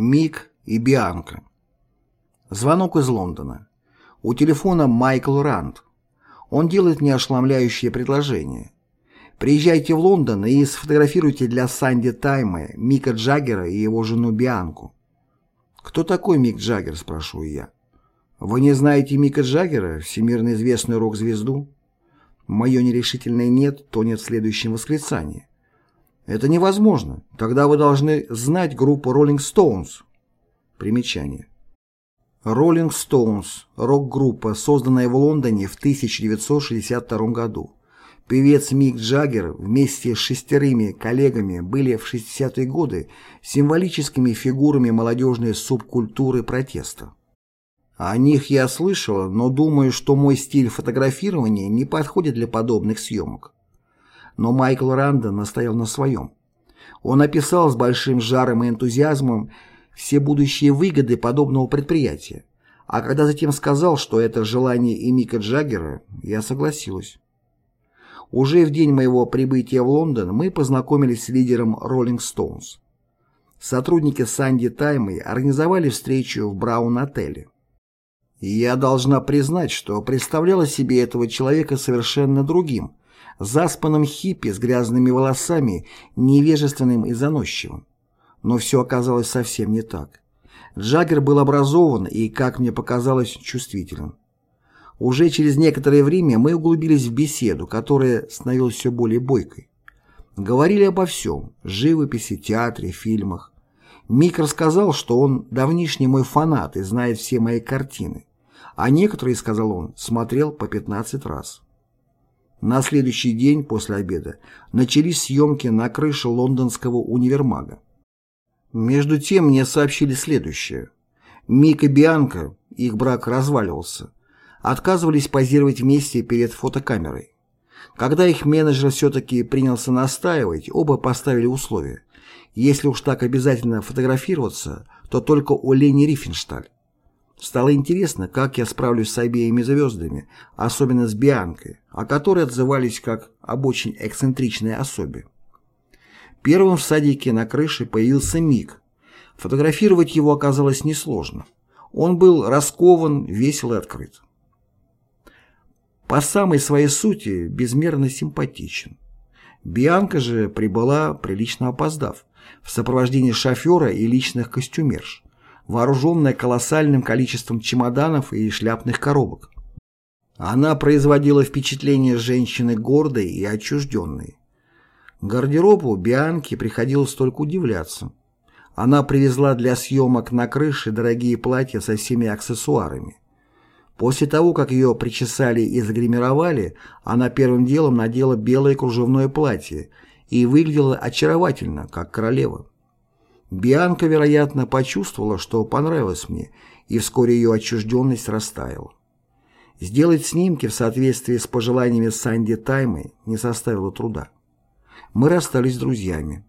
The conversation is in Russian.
Мик и Бианка. Звонок из Лондона. У телефона Майкл Ранд. Он делает мне ошеломляющее предложение. Приезжайте в Лондон и сфотографируйте для Санди Тайма Мика Джаггера и его жену Бианку. «Кто такой Мик Джаггер?» – спрашиваю я. «Вы не знаете Мика Джаггера, всемирно известную рок-звезду?» Мое нерешительное «нет» тонет в следующем восклицании. «Это невозможно. Тогда вы должны знать группу Rolling Stones». Примечание. Rolling Stones – рок-группа, созданная в Лондоне в 1962 году. Певец Мик Джаггер вместе с шестерыми коллегами были в 60-е годы символическими фигурами молодежной субкультуры протеста. О них я слышала, но думаю, что мой стиль фотографирования не подходит для подобных съемок. Но Майкл Рандон настоял на своем. Он описал с большим жаром и энтузиазмом все будущие выгоды подобного предприятия, а когда затем сказал, что это желание и Мика Джаггера, я согласилась. Уже в день моего прибытия в Лондон мы познакомились с лидером Rolling Stones. Сотрудники Санди Таймы организовали встречу в Браун-отеле. Я должна признать, что представляла себе этого человека совершенно другим, заспанным хиппи с грязными волосами, невежественным и заносчивым. Но все оказалось совсем не так. Джаггер был образован и, как мне показалось, чувствителен. Уже через некоторое время мы углубились в беседу, которая становилась все более бойкой. Говорили обо всем – живописи, театре, фильмах. Мик рассказал, что он давнишний мой фанат и знает все мои картины. А некоторые, сказал он, смотрел по 15 раз. На следующий день после обеда начались съемки на крыше лондонского универмага. Между тем мне сообщили следующее. Мик и Бианка, их брак разваливался, отказывались позировать вместе перед фотокамерой. Когда их менеджер все-таки принялся настаивать, оба поставили условия. Если уж так обязательно фотографироваться, то только у Лени Рифеншталь. Стало интересно, как я справлюсь с обеими звездами, особенно с Бианкой, о которой отзывались как об очень эксцентричной особе. Первым в садике на крыше появился Мик. Фотографировать его оказалось несложно. Он был раскован, весел и открыт по самой своей сути безмерно симпатичен. Бианка же прибыла, прилично опоздав, в сопровождении шофера и личных костюмерш, вооруженная колоссальным количеством чемоданов и шляпных коробок. Она производила впечатление женщины гордой и отчужденной. Гардеробу Бианке приходилось только удивляться. Она привезла для съемок на крыше дорогие платья со всеми аксессуарами. После того, как ее причесали и загримировали, она первым делом надела белое кружевное платье и выглядела очаровательно, как королева. Бианка, вероятно, почувствовала, что понравилось мне, и вскоре ее отчужденность растаяла. Сделать снимки в соответствии с пожеланиями Санди Таймы не составило труда. Мы расстались с друзьями.